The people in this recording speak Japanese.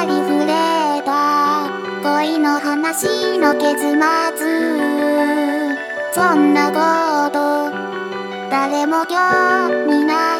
ありふれた恋の話の結末。そんなこと誰も興味ない。